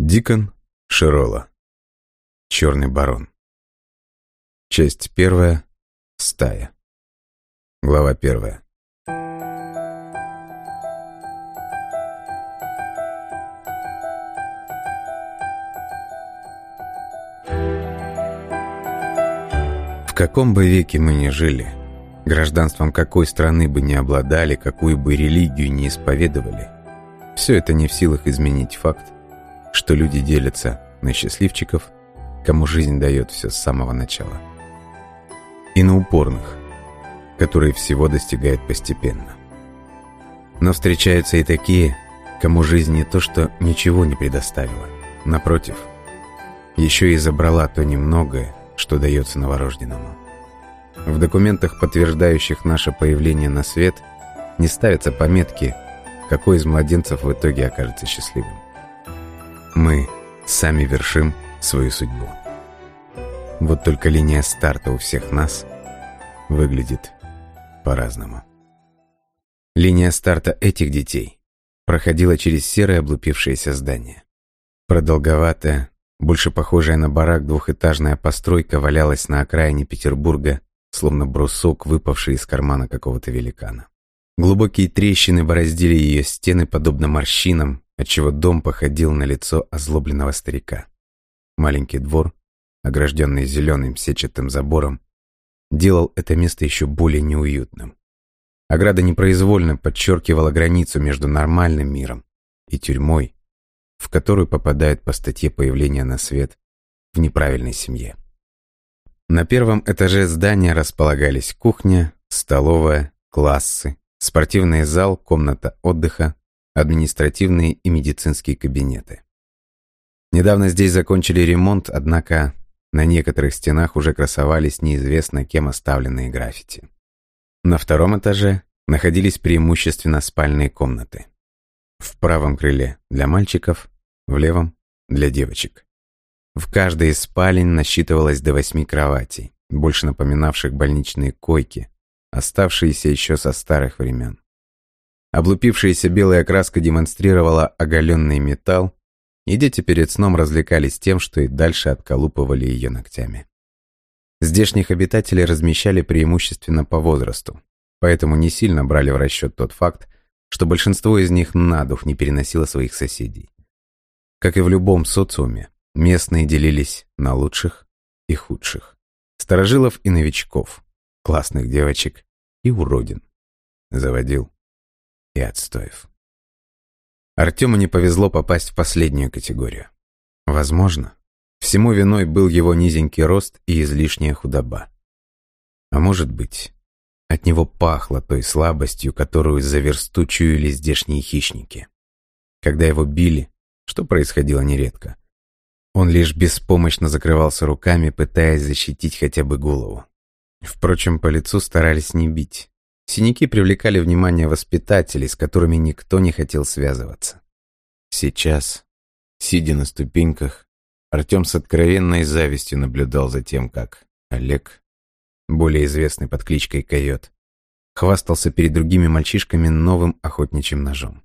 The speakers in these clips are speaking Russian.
Дикон Широла. Черный барон. Часть первая. Стая. Глава первая. В каком бы веке мы ни жили, гражданством какой страны бы ни обладали, какую бы религию ни исповедовали, все это не в силах изменить факт, что люди делятся на счастливчиков, кому жизнь дает все с самого начала, и на упорных, которые всего достигают постепенно. Но встречаются и такие, кому жизнь не то что ничего не предоставила, напротив, еще и забрала то немногое, что дается новорожденному. В документах, подтверждающих наше появление на свет, не ставятся пометки, какой из младенцев в итоге окажется счастливым. Мы сами вершим свою судьбу. Вот только линия старта у всех нас выглядит по-разному. Линия старта этих детей проходила через серое облупившееся здание. Продолговатая, больше похожая на барак двухэтажная постройка валялась на окраине Петербурга, словно брусок, выпавший из кармана какого-то великана. Глубокие трещины бороздили ее стены, подобно морщинам, отчего дом походил на лицо озлобленного старика. Маленький двор, огражденный зеленым сетчатым забором, делал это место еще более неуютным. Ограда непроизвольно подчеркивала границу между нормальным миром и тюрьмой, в которую попадают по статье появления на свет в неправильной семье. На первом этаже здания располагались кухня, столовая, классы, спортивный зал, комната отдыха, административные и медицинские кабинеты. Недавно здесь закончили ремонт, однако на некоторых стенах уже красовались неизвестно кем оставленные граффити. На втором этаже находились преимущественно спальные комнаты. В правом крыле для мальчиков, в левом для девочек. В каждой из спален насчитывалось до восьми кроватей, больше напоминавших больничные койки, оставшиеся еще со старых времен. Облупившаяся белая краска демонстрировала оголенный металл, и дети перед сном развлекались тем, что и дальше отколупывали ее ногтями. Здешних обитателей размещали преимущественно по возрасту, поэтому не сильно брали в расчет тот факт, что большинство из них на дух не переносило своих соседей. Как и в любом социуме, местные делились на лучших и худших, старожилов и новичков, классных девочек и уродин. Заводил и отстоев. Артему не повезло попасть в последнюю категорию. Возможно, всему виной был его низенький рост и излишняя худоба. А может быть, от него пахло той слабостью, которую за чуяли здешние хищники. Когда его били, что происходило нередко, он лишь беспомощно закрывался руками, пытаясь защитить хотя бы голову. Впрочем, по лицу старались не бить. Синяки привлекали внимание воспитателей, с которыми никто не хотел связываться. Сейчас, сидя на ступеньках, Артем с откровенной завистью наблюдал за тем, как Олег, более известный под кличкой Койот, хвастался перед другими мальчишками новым охотничьим ножом.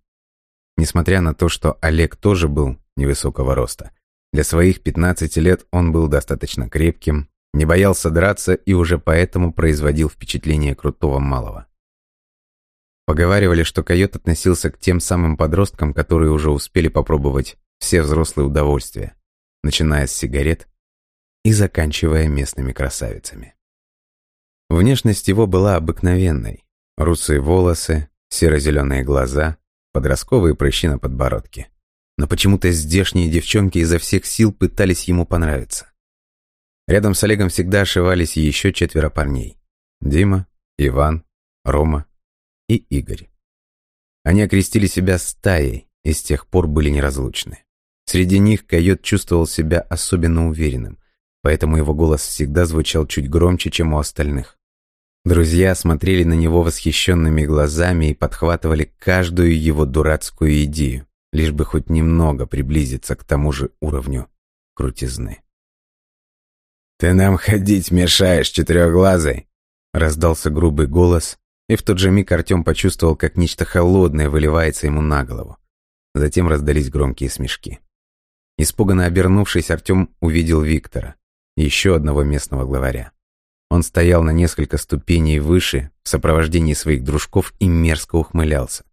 Несмотря на то, что Олег тоже был невысокого роста, для своих 15 лет он был достаточно крепким, не боялся драться и уже поэтому производил впечатление крутого малого. Поговаривали, что койот относился к тем самым подросткам, которые уже успели попробовать все взрослые удовольствия, начиная с сигарет и заканчивая местными красавицами. Внешность его была обыкновенной. Русые волосы, серо-зеленые глаза, подростковые прыщи на подбородке. Но почему-то здешние девчонки изо всех сил пытались ему понравиться. Рядом с Олегом всегда ошивались еще четверо парней. Дима, Иван, Рома и Игорь. Они окрестили себя стаей и с тех пор были неразлучны. Среди них койот чувствовал себя особенно уверенным, поэтому его голос всегда звучал чуть громче, чем у остальных. Друзья смотрели на него восхищенными глазами и подхватывали каждую его дурацкую идею, лишь бы хоть немного приблизиться к тому же уровню крутизны. «Ты нам ходить мешаешь, четырехглазый!» Раздался грубый голос, и в тот же миг Артем почувствовал, как нечто холодное выливается ему на голову. Затем раздались громкие смешки. Испуганно обернувшись, Артем увидел Виктора, еще одного местного главаря. Он стоял на несколько ступеней выше, в сопровождении своих дружков и мерзко ухмылялся.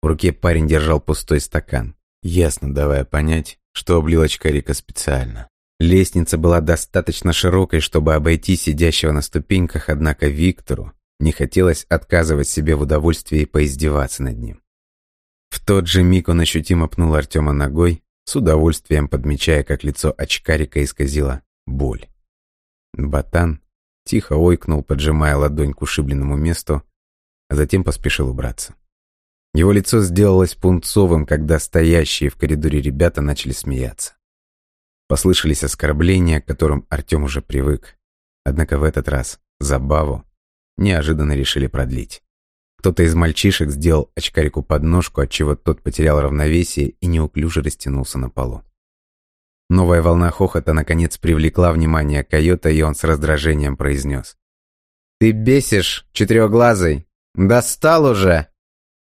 В руке парень держал пустой стакан, ясно давая понять, что облил очкарика специально. Лестница была достаточно широкой, чтобы обойти сидящего на ступеньках, однако Виктору не хотелось отказывать себе в удовольствии поиздеваться над ним. В тот же миг он ощутимо пнул Артема ногой, с удовольствием подмечая, как лицо очкарика исказило боль. Батан тихо ойкнул, поджимая ладонь к ушибленному месту, а затем поспешил убраться. Его лицо сделалось пунцовым, когда стоящие в коридоре ребята начали смеяться. Послышались оскорбления, к которым Артем уже привык. Однако в этот раз забаву неожиданно решили продлить. Кто-то из мальчишек сделал очкарику подножку, отчего тот потерял равновесие и неуклюже растянулся на полу. Новая волна хохота наконец привлекла внимание койота, и он с раздражением произнес. «Ты бесишь, четырехглазый! Достал уже!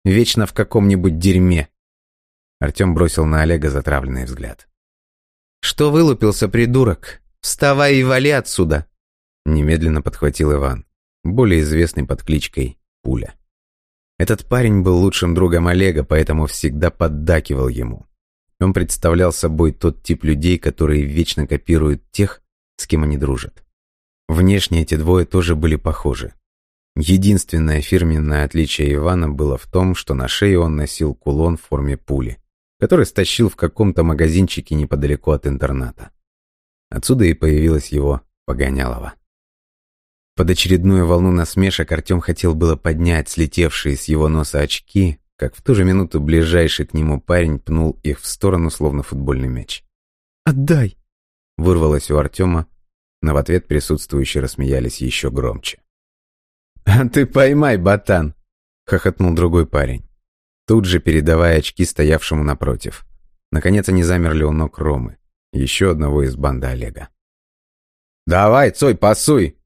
Вечно в каком-нибудь дерьме!» Артем бросил на Олега затравленный взгляд. «Что вылупился, придурок? Вставай и вали отсюда!» Немедленно подхватил Иван, более известный под кличкой Пуля. Этот парень был лучшим другом Олега, поэтому всегда поддакивал ему. Он представлял собой тот тип людей, которые вечно копируют тех, с кем они дружат. Внешне эти двое тоже были похожи. Единственное фирменное отличие Ивана было в том, что на шее он носил кулон в форме пули, который стащил в каком-то магазинчике неподалеку от интерната. Отсюда и появилась его Погонялова. Под очередную волну насмешек Артем хотел было поднять слетевшие с его носа очки, как в ту же минуту ближайший к нему парень пнул их в сторону, словно футбольный мяч. «Отдай!» — вырвалось у Артема, но в ответ присутствующие рассмеялись еще громче. «А ты поймай, ботан!» — хохотнул другой парень, тут же передавая очки стоявшему напротив. Наконец они замерли у ног Ромы, еще одного из банды Олега. «Давай, Цой, пасуй!»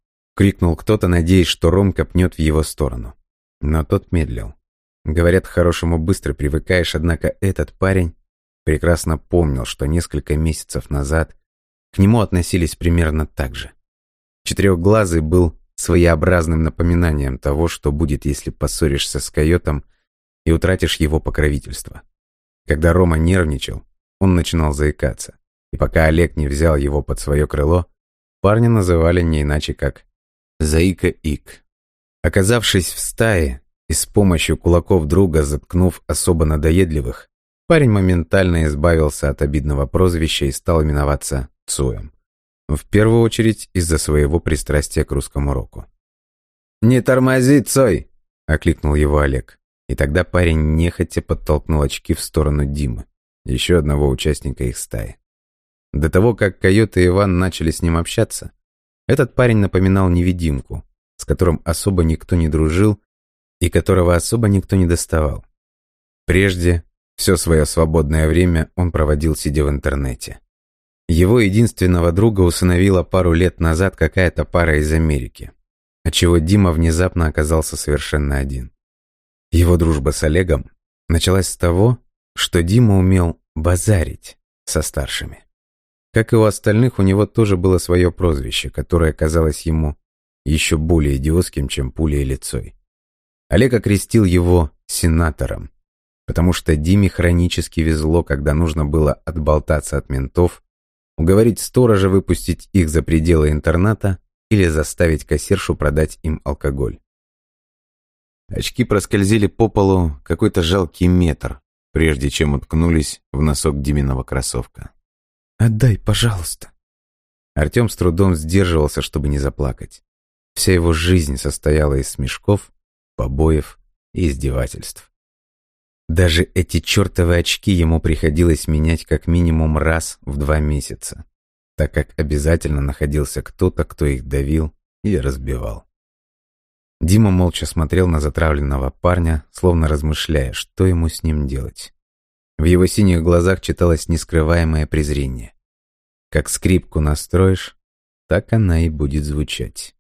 Крикнул кто-то, надеясь, что Ром копнет в его сторону. Но тот медлил. Говорят, к хорошему быстро привыкаешь, однако этот парень прекрасно помнил, что несколько месяцев назад к нему относились примерно так же. Четырехглазый был своеобразным напоминанием того, что будет, если поссоришься с койотом и утратишь его покровительство. Когда Рома нервничал, он начинал заикаться, и пока Олег не взял его под свое крыло, парня называли не иначе как Заика-ик. Оказавшись в стае и с помощью кулаков друга заткнув особо надоедливых, парень моментально избавился от обидного прозвища и стал именоваться Цуем. В первую очередь из-за своего пристрастия к русскому року. «Не тормози, Цой!» — окликнул его Олег. И тогда парень нехотя подтолкнул очки в сторону Димы, еще одного участника их стаи. До того, как Койот и Иван начали с ним общаться, этот парень напоминал невидимку, с которым особо никто не дружил и которого особо никто не доставал. Прежде все свое свободное время он проводил, сидя в интернете. Его единственного друга усыновила пару лет назад какая-то пара из Америки, отчего Дима внезапно оказался совершенно один. Его дружба с Олегом началась с того, что Дима умел базарить со старшими. Как и у остальных, у него тоже было свое прозвище, которое казалось ему еще более идиотским, чем пуля и лицой. Олег окрестил его «сенатором», потому что Диме хронически везло, когда нужно было отболтаться от ментов, уговорить сторожа выпустить их за пределы интерната или заставить кассиршу продать им алкоголь. Очки проскользили по полу какой-то жалкий метр, прежде чем уткнулись в носок Диминого кроссовка. «Отдай, пожалуйста». Артем с трудом сдерживался, чтобы не заплакать. Вся его жизнь состояла из смешков, побоев и издевательств. Даже эти чертовы очки ему приходилось менять как минимум раз в два месяца, так как обязательно находился кто-то, кто их давил и разбивал. Дима молча смотрел на затравленного парня, словно размышляя, что ему с ним делать. В его синих глазах читалось нескрываемое презрение. Как скрипку настроишь, так она и будет звучать.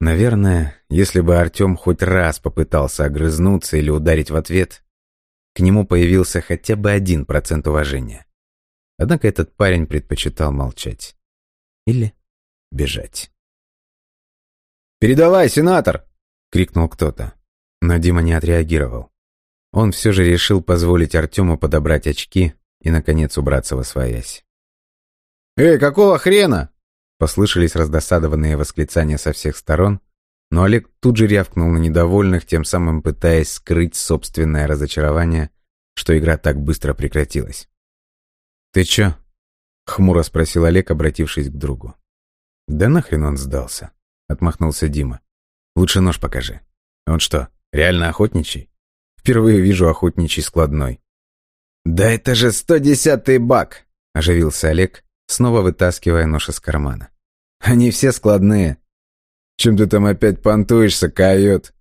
Наверное, если бы Артем хоть раз попытался огрызнуться или ударить в ответ, к нему появился хотя бы один процент уважения. Однако этот парень предпочитал молчать. Или бежать. «Передавай, сенатор!» — крикнул кто-то. Но Дима не отреагировал. Он все же решил позволить Артему подобрать очки и, наконец, убраться во своясь. «Эй, какого хрена?» Послышались раздосадованные восклицания со всех сторон, но Олег тут же рявкнул на недовольных, тем самым пытаясь скрыть собственное разочарование, что игра так быстро прекратилась. «Ты чё?» — хмуро спросил Олег, обратившись к другу. «Да нахрен он сдался?» — отмахнулся Дима. «Лучше нож покажи. Он что, реально охотничий? Впервые вижу охотничий складной». «Да это же сто десятый бак!» — оживился Олег, снова вытаскивая нож из кармана. «Они все складные. Чем ты там опять понтуешься, койот?»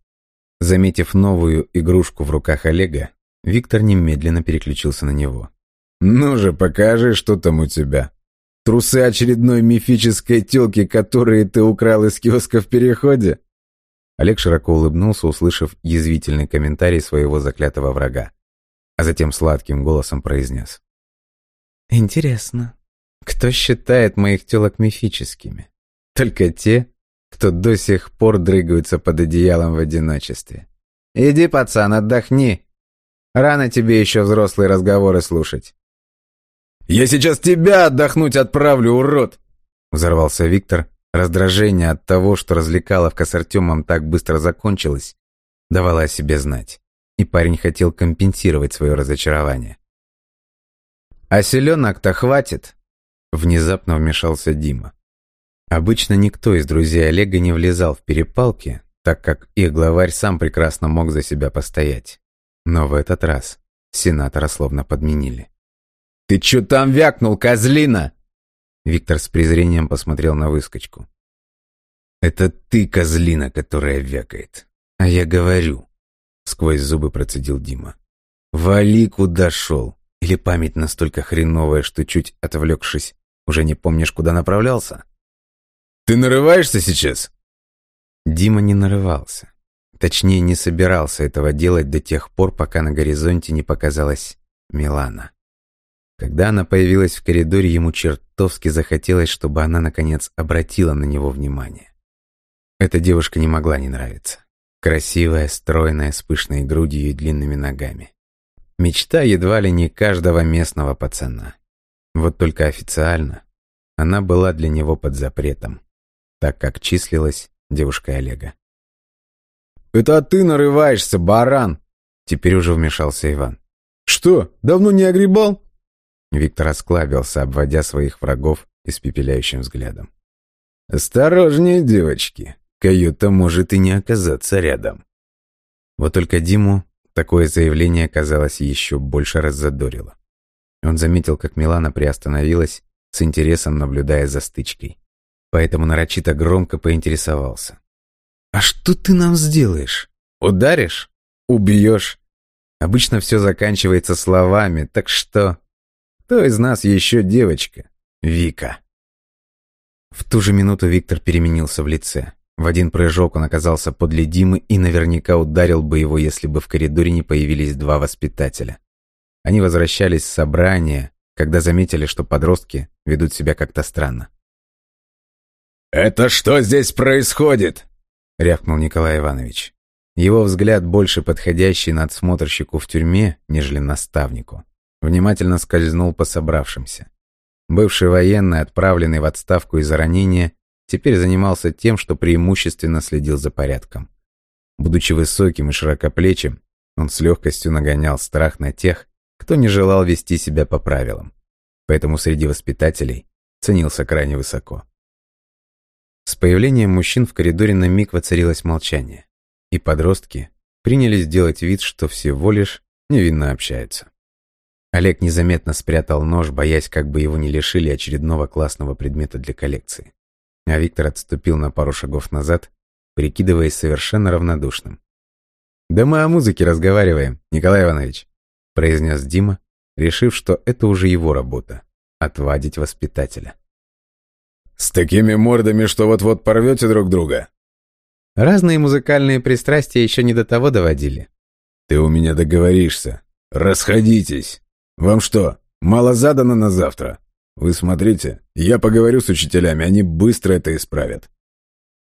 Заметив новую игрушку в руках Олега, Виктор немедленно переключился на него. «Ну же, покажи, что там у тебя. Трусы очередной мифической тёлки, которые ты украл из киоска в переходе?» Олег широко улыбнулся, услышав язвительный комментарий своего заклятого врага, а затем сладким голосом произнес. «Интересно, кто считает моих тёлок мифическими? Только те, кто до сих пор дрыгаются под одеялом в одиночестве. Иди, пацан, отдохни. Рано тебе еще взрослые разговоры слушать. «Я сейчас тебя отдохнуть отправлю, урод!» Взорвался Виктор. Раздражение от того, что развлекаловка с Артемом так быстро закончилась, давала о себе знать. И парень хотел компенсировать свое разочарование. «А селенок-то хватит!» Внезапно вмешался Дима. Обычно никто из друзей Олега не влезал в перепалки, так как их главарь сам прекрасно мог за себя постоять. Но в этот раз сенатора словно подменили. «Ты чё там вякнул, козлина?» Виктор с презрением посмотрел на выскочку. «Это ты, козлина, которая вякает. А я говорю», — сквозь зубы процедил Дима. «Вали, куда шел. Или память настолько хреновая, что чуть отвлекшись, уже не помнишь, куда направлялся?» «Ты нарываешься сейчас?» Дима не нарывался. Точнее, не собирался этого делать до тех пор, пока на горизонте не показалась Милана. Когда она появилась в коридоре, ему чертовски захотелось, чтобы она, наконец, обратила на него внимание. Эта девушка не могла не нравиться. Красивая, стройная, с пышной грудью и длинными ногами. Мечта едва ли не каждого местного пацана. Вот только официально она была для него под запретом так как числилась девушкой Олега. «Это ты нарываешься, баран!» Теперь уже вмешался Иван. «Что, давно не огребал?» Виктор осклабился, обводя своих врагов испепеляющим взглядом. «Осторожнее, девочки, каюта может и не оказаться рядом». Вот только Диму такое заявление, казалось, еще больше раззадорило. Он заметил, как Милана приостановилась, с интересом наблюдая за стычкой поэтому нарочито громко поинтересовался. «А что ты нам сделаешь? Ударишь? Убьешь?» Обычно все заканчивается словами, так что... Кто из нас еще девочка? Вика. В ту же минуту Виктор переменился в лице. В один прыжок он оказался подле Димы и наверняка ударил бы его, если бы в коридоре не появились два воспитателя. Они возвращались с собрания, когда заметили, что подростки ведут себя как-то странно. «Это что здесь происходит?» — рявкнул Николай Иванович. Его взгляд, больше подходящий надсмотрщику в тюрьме, нежели наставнику, внимательно скользнул по собравшимся. Бывший военный, отправленный в отставку из-за ранения, теперь занимался тем, что преимущественно следил за порядком. Будучи высоким и широкоплечим, он с легкостью нагонял страх на тех, кто не желал вести себя по правилам. Поэтому среди воспитателей ценился крайне высоко. С появлением мужчин в коридоре на миг воцарилось молчание, и подростки принялись делать вид, что всего лишь невинно общаются. Олег незаметно спрятал нож, боясь, как бы его не лишили очередного классного предмета для коллекции. А Виктор отступил на пару шагов назад, прикидываясь совершенно равнодушным. «Да мы о музыке разговариваем, Николай Иванович», произнес Дима, решив, что это уже его работа — отвадить воспитателя. С такими мордами, что вот-вот порвете друг друга. Разные музыкальные пристрастия еще не до того доводили. Ты у меня договоришься. Расходитесь. Вам что, Мало задано на завтра. Вы смотрите, я поговорю с учителями, они быстро это исправят».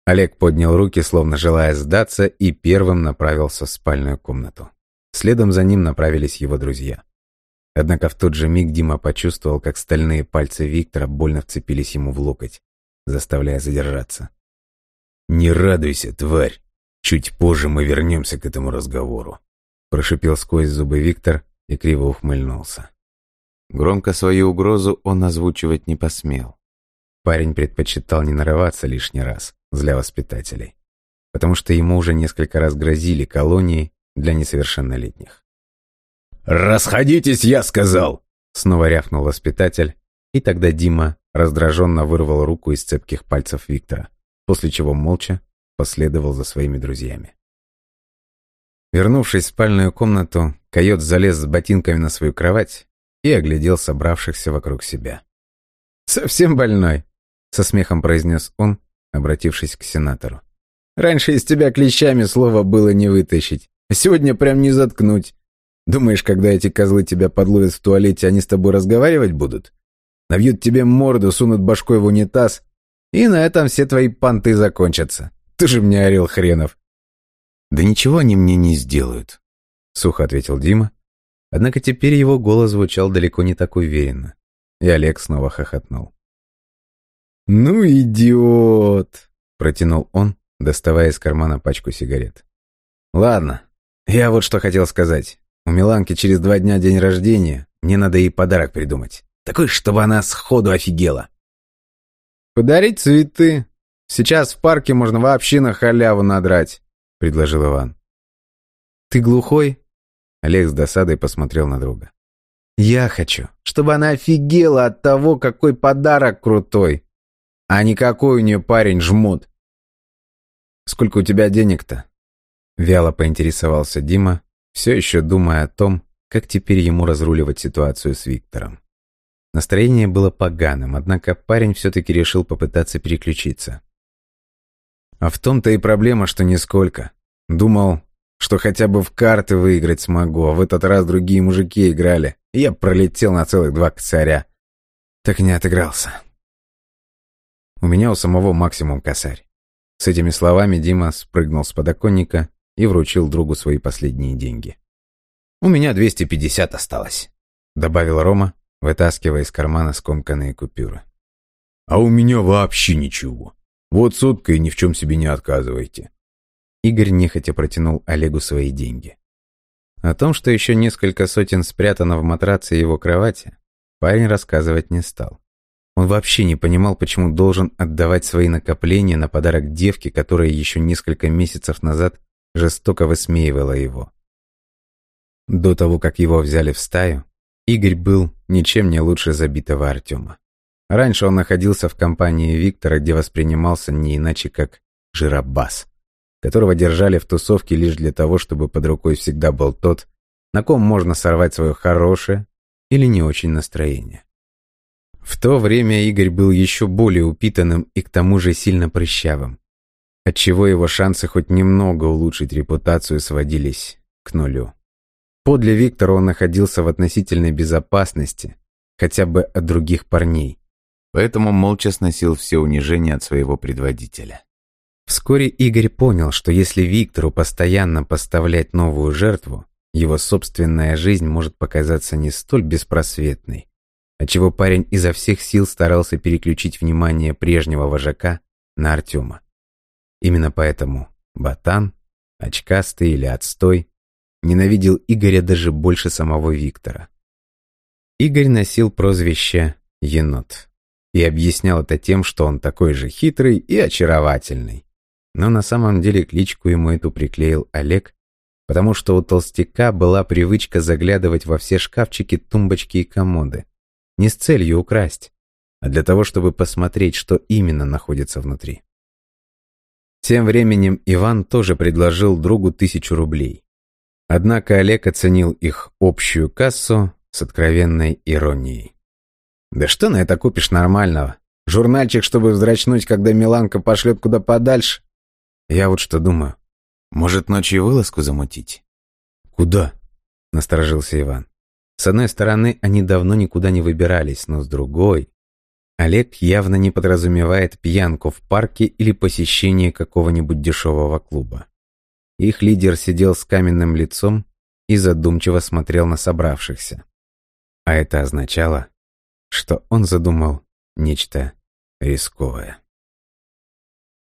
Олег поднял руки, словно желая сдаться, и первым направился в спальную комнату. Следом за ним направились его друзья. Однако в тот же миг Дима почувствовал, как стальные пальцы Виктора больно вцепились ему в локоть, заставляя задержаться. «Не радуйся, тварь! Чуть позже мы вернемся к этому разговору», прошипел сквозь зубы Виктор и криво ухмыльнулся. Громко свою угрозу он озвучивать не посмел. Парень предпочитал не нарываться лишний раз, для воспитателей, потому что ему уже несколько раз грозили колонии для несовершеннолетних. «Расходитесь, я сказал!» Снова рявкнул воспитатель, и тогда Дима раздраженно вырвал руку из цепких пальцев Виктора, после чего молча последовал за своими друзьями. Вернувшись в спальную комнату, койот залез с ботинками на свою кровать и оглядел собравшихся вокруг себя. «Совсем больной», — со смехом произнес он, обратившись к сенатору. «Раньше из тебя клещами слова было не вытащить, а сегодня прям не заткнуть. Думаешь, когда эти козлы тебя подловят в туалете, они с тобой разговаривать будут? Навьют тебе морду, сунут башкой в унитаз, и на этом все твои понты закончатся. Ты же мне орел хренов». «Да ничего они мне не сделают», — сухо ответил Дима. Однако теперь его голос звучал далеко не так уверенно, и Олег снова хохотнул. «Ну, идиот!» — протянул он, доставая из кармана пачку сигарет. «Ладно, я вот что хотел сказать. У Миланки через два дня день рождения, мне надо ей подарок придумать. Такой, чтобы она сходу офигела». «Подарить цветы. Сейчас в парке можно вообще на халяву надрать», — предложил Иван. «Ты глухой?» Олег с досадой посмотрел на друга. «Я хочу, чтобы она офигела от того, какой подарок крутой. А никакой у нее парень жмут. «Сколько у тебя денег-то?» Вяло поинтересовался Дима, все еще думая о том, как теперь ему разруливать ситуацию с Виктором. Настроение было поганым, однако парень все-таки решил попытаться переключиться. А в том-то и проблема, что нисколько. Думал, что хотя бы в карты выиграть смогу, а в этот раз другие мужики играли, и я пролетел на целых два косаря. Так не отыгрался. У меня у самого максимум косарь. С этими словами Дима спрыгнул с подоконника и вручил другу свои последние деньги. «У меня 250 осталось», — добавил Рома, вытаскивая из кармана скомканные купюры. «А у меня вообще ничего. Вот сотка и ни в чем себе не отказывайте». Игорь нехотя протянул Олегу свои деньги. О том, что еще несколько сотен спрятано в матраце его кровати, парень рассказывать не стал. Он вообще не понимал, почему должен отдавать свои накопления на подарок девке, которая еще несколько месяцев назад жестоко высмеивала его. До того, как его взяли в стаю, Игорь был ничем не лучше забитого Артема. Раньше он находился в компании Виктора, где воспринимался не иначе как жиробас, которого держали в тусовке лишь для того, чтобы под рукой всегда был тот, на ком можно сорвать свое хорошее или не очень настроение. В то время Игорь был еще более упитанным и к тому же сильно прыщавым, отчего его шансы хоть немного улучшить репутацию сводились к нулю. Подле Виктора он находился в относительной безопасности, хотя бы от других парней, поэтому молча сносил все унижения от своего предводителя. Вскоре Игорь понял, что если Виктору постоянно поставлять новую жертву, его собственная жизнь может показаться не столь беспросветной, отчего парень изо всех сил старался переключить внимание прежнего вожака на Артема. Именно поэтому Батан, очкастый или отстой, ненавидел Игоря даже больше самого Виктора. Игорь носил прозвище «Енот» и объяснял это тем, что он такой же хитрый и очаровательный. Но на самом деле кличку ему эту приклеил Олег, потому что у толстяка была привычка заглядывать во все шкафчики, тумбочки и комоды, не с целью украсть, а для того, чтобы посмотреть, что именно находится внутри. Тем временем Иван тоже предложил другу тысячу рублей. Однако Олег оценил их общую кассу с откровенной иронией. «Да что на это купишь нормального? Журнальчик, чтобы вздрачнуть, когда Миланка пошлет куда подальше? Я вот что думаю. Может, ночью вылазку замутить?» «Куда?» — насторожился Иван. С одной стороны, они давно никуда не выбирались, но с другой... Олег явно не подразумевает пьянку в парке или посещение какого-нибудь дешевого клуба. Их лидер сидел с каменным лицом и задумчиво смотрел на собравшихся. А это означало, что он задумал нечто рисковое.